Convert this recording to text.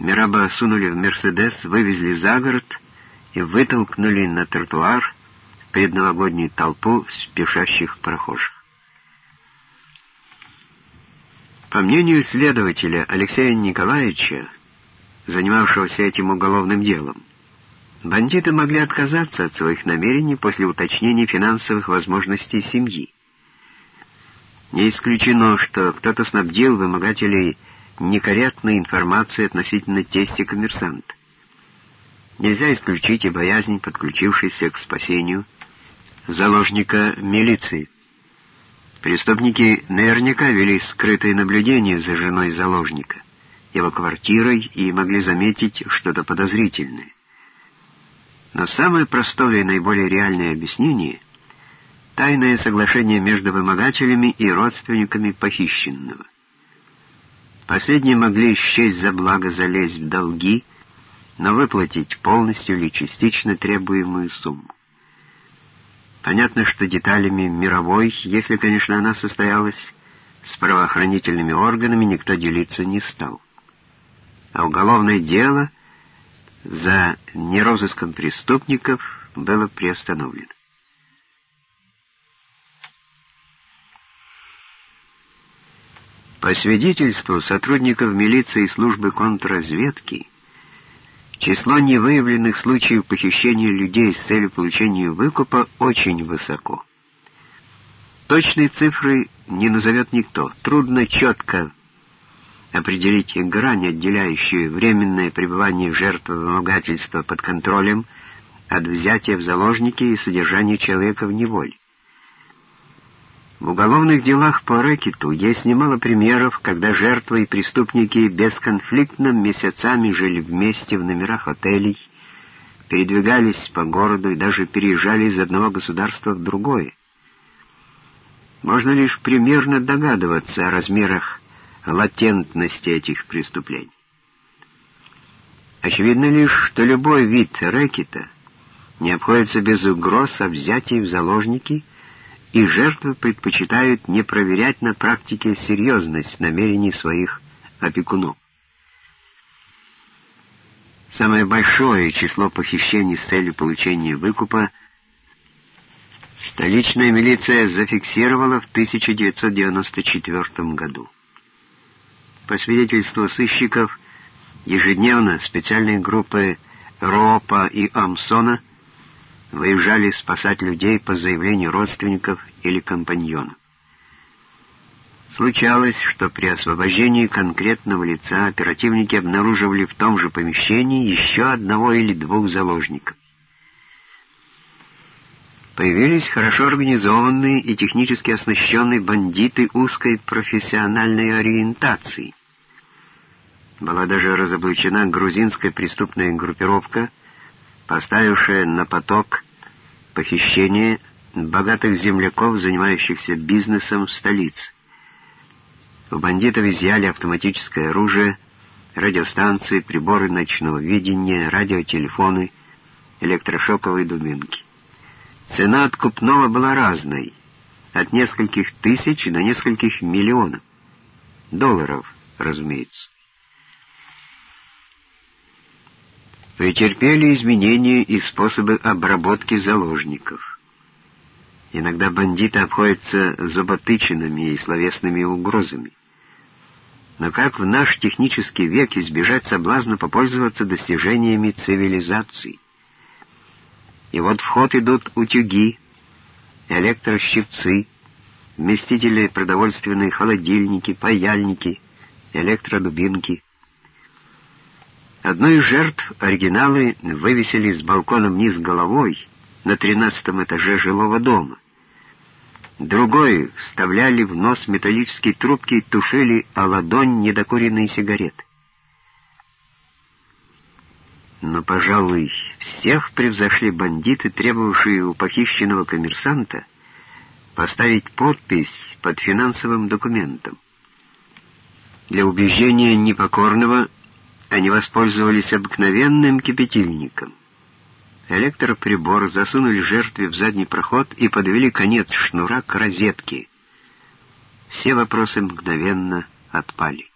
Мираба сунули в «Мерседес», вывезли за город и вытолкнули на тротуар предновогоднюю толпу спешащих прохожих. По мнению следователя Алексея Николаевича, занимавшегося этим уголовным делом, бандиты могли отказаться от своих намерений после уточнения финансовых возможностей семьи. Не исключено, что кто-то снабдил вымогателей некорректной информацией относительно тести коммерсанта. Нельзя исключить и боязнь, подключившейся к спасению заложника милиции. Преступники наверняка вели скрытые наблюдения за женой заложника, его квартирой и могли заметить что-то подозрительное. Но самое простое и наиболее реальное объяснение — тайное соглашение между вымогателями и родственниками похищенного. Последние могли счесть за благо залезть в долги, но выплатить полностью или частично требуемую сумму. Понятно, что деталями мировой, если, конечно, она состоялась, с правоохранительными органами никто делиться не стал. А уголовное дело за нерозыском преступников было приостановлено. По свидетельству сотрудников милиции и службы контрразведки, Число невыявленных случаев похищения людей с целью получения выкупа очень высоко. Точные цифры не назовет никто. Трудно четко определить грань, отделяющую временное пребывание жертвы вымогательства под контролем от взятия в заложники и содержания человека в неволе. В уголовных делах по рэкету есть немало примеров, когда жертвы и преступники бесконфликтно месяцами жили вместе в номерах отелей, передвигались по городу и даже переезжали из одного государства в другое. Можно лишь примерно догадываться о размерах латентности этих преступлений. Очевидно лишь, что любой вид рэкета не обходится без угроз о взятии в заложники – и жертвы предпочитают не проверять на практике серьезность намерений своих опекунов. Самое большое число похищений с целью получения выкупа столичная милиция зафиксировала в 1994 году. По свидетельству сыщиков, ежедневно специальные группы РОПа и Амсона выезжали спасать людей по заявлению родственников или компаньонов. Случалось, что при освобождении конкретного лица оперативники обнаруживали в том же помещении еще одного или двух заложников. Появились хорошо организованные и технически оснащенные бандиты узкой профессиональной ориентации. Была даже разоблачена грузинская преступная группировка, поставившая на поток похищение богатых земляков, занимающихся бизнесом в столице. У бандитов изъяли автоматическое оружие, радиостанции, приборы ночного видения, радиотелефоны, электрошоковые дубинки. Цена откупного была разной, от нескольких тысяч до нескольких миллионов. Долларов, разумеется. Претерпели изменения и способы обработки заложников. Иногда бандиты обходятся зуботычинами и словесными угрозами. Но как в наш технический век избежать соблазна попользоваться достижениями цивилизации? И вот в ход идут утюги, электрощипцы, вместители продовольственные холодильники, паяльники, электродубинки — Одной из жертв оригиналы вывесили с балкона вниз головой на тринадцатом этаже жилого дома. Другой вставляли в нос металлические трубки и тушили о ладонь недокуренные сигареты. Но, пожалуй, всех превзошли бандиты, требовавшие у похищенного коммерсанта поставить подпись под финансовым документом. Для убеждения непокорного они воспользовались обыкновенным кипятильником. Электроприбор засунули жертве в задний проход и подвели конец шнура к розетке. Все вопросы мгновенно отпали.